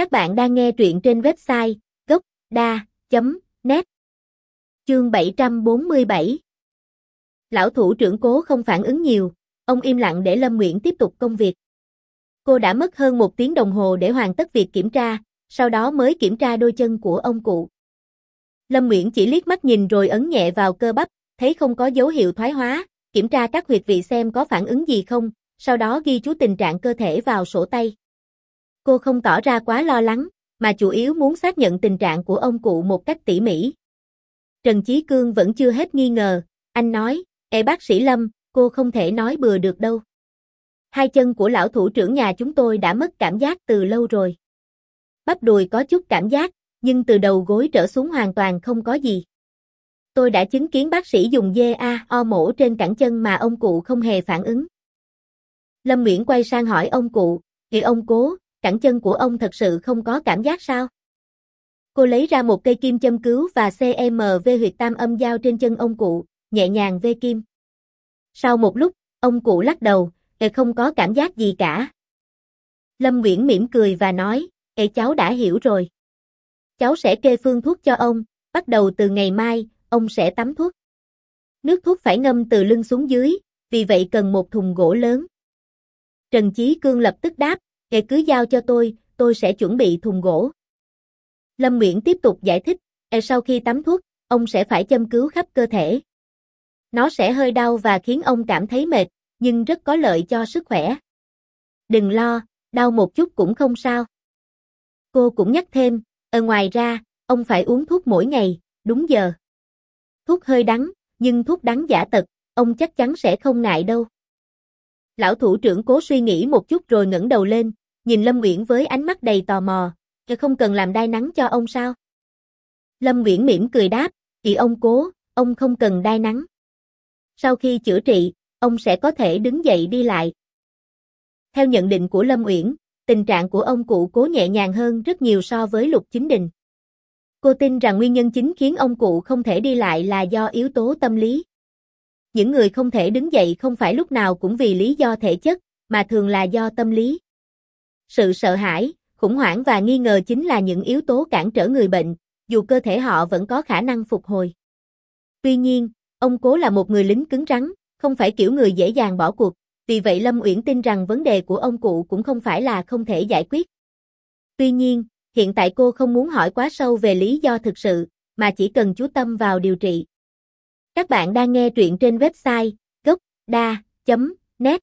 Các bạn đang nghe truyện trên website gốc.da.net Chương 747 Lão thủ trưởng cố không phản ứng nhiều, ông im lặng để Lâm Nguyễn tiếp tục công việc. Cô đã mất hơn một tiếng đồng hồ để hoàn tất việc kiểm tra, sau đó mới kiểm tra đôi chân của ông cụ. Lâm Nguyễn chỉ liếc mắt nhìn rồi ấn nhẹ vào cơ bắp, thấy không có dấu hiệu thoái hóa, kiểm tra các huyệt vị xem có phản ứng gì không, sau đó ghi chú tình trạng cơ thể vào sổ tay. Cô không tỏ ra quá lo lắng, mà chủ yếu muốn xác nhận tình trạng của ông cụ một cách tỉ mỉ. Trần Chí Cương vẫn chưa hết nghi ngờ, anh nói, Ê bác sĩ Lâm, cô không thể nói bừa được đâu. Hai chân của lão thủ trưởng nhà chúng tôi đã mất cảm giác từ lâu rồi. Bắp đùi có chút cảm giác, nhưng từ đầu gối trở xuống hoàn toàn không có gì. Tôi đã chứng kiến bác sĩ dùng dê o mổ trên cẳng chân mà ông cụ không hề phản ứng. Lâm Nguyễn quay sang hỏi ông cụ, thì ông cố, cẳng chân của ông thật sự không có cảm giác sao? Cô lấy ra một cây kim châm cứu và CMV huyệt tam âm giao trên chân ông cụ, nhẹ nhàng vê kim. Sau một lúc, ông cụ lắc đầu, Ê không có cảm giác gì cả. Lâm Nguyễn mỉm cười và nói, Ê cháu đã hiểu rồi. Cháu sẽ kê phương thuốc cho ông, bắt đầu từ ngày mai, ông sẽ tắm thuốc. Nước thuốc phải ngâm từ lưng xuống dưới, vì vậy cần một thùng gỗ lớn. Trần Chí Cương lập tức đáp, Ê cứ giao cho tôi, tôi sẽ chuẩn bị thùng gỗ. Lâm Nguyễn tiếp tục giải thích, E sau khi tắm thuốc, ông sẽ phải châm cứu khắp cơ thể. Nó sẽ hơi đau và khiến ông cảm thấy mệt, nhưng rất có lợi cho sức khỏe. Đừng lo, đau một chút cũng không sao. Cô cũng nhắc thêm, ở ngoài ra, ông phải uống thuốc mỗi ngày, đúng giờ. Thuốc hơi đắng, nhưng thuốc đắng giả tật, ông chắc chắn sẽ không ngại đâu. Lão thủ trưởng cố suy nghĩ một chút rồi ngẩng đầu lên, nhìn Lâm Nguyễn với ánh mắt đầy tò mò, không cần làm đai nắng cho ông sao? Lâm Nguyễn mỉm cười đáp, chị ông cố, ông không cần đai nắng. Sau khi chữa trị, ông sẽ có thể đứng dậy đi lại. Theo nhận định của Lâm Uyển, tình trạng của ông cụ cố nhẹ nhàng hơn rất nhiều so với Lục Chính Đình. Cô tin rằng nguyên nhân chính khiến ông cụ không thể đi lại là do yếu tố tâm lý. Những người không thể đứng dậy không phải lúc nào cũng vì lý do thể chất, mà thường là do tâm lý. Sự sợ hãi, khủng hoảng và nghi ngờ chính là những yếu tố cản trở người bệnh, dù cơ thể họ vẫn có khả năng phục hồi. Tuy nhiên, ông cố là một người lính cứng rắn, không phải kiểu người dễ dàng bỏ cuộc, vì vậy Lâm Uyển tin rằng vấn đề của ông cụ cũng không phải là không thể giải quyết. Tuy nhiên, hiện tại cô không muốn hỏi quá sâu về lý do thực sự, mà chỉ cần chú tâm vào điều trị. Các bạn đang nghe truyện trên website gocda.net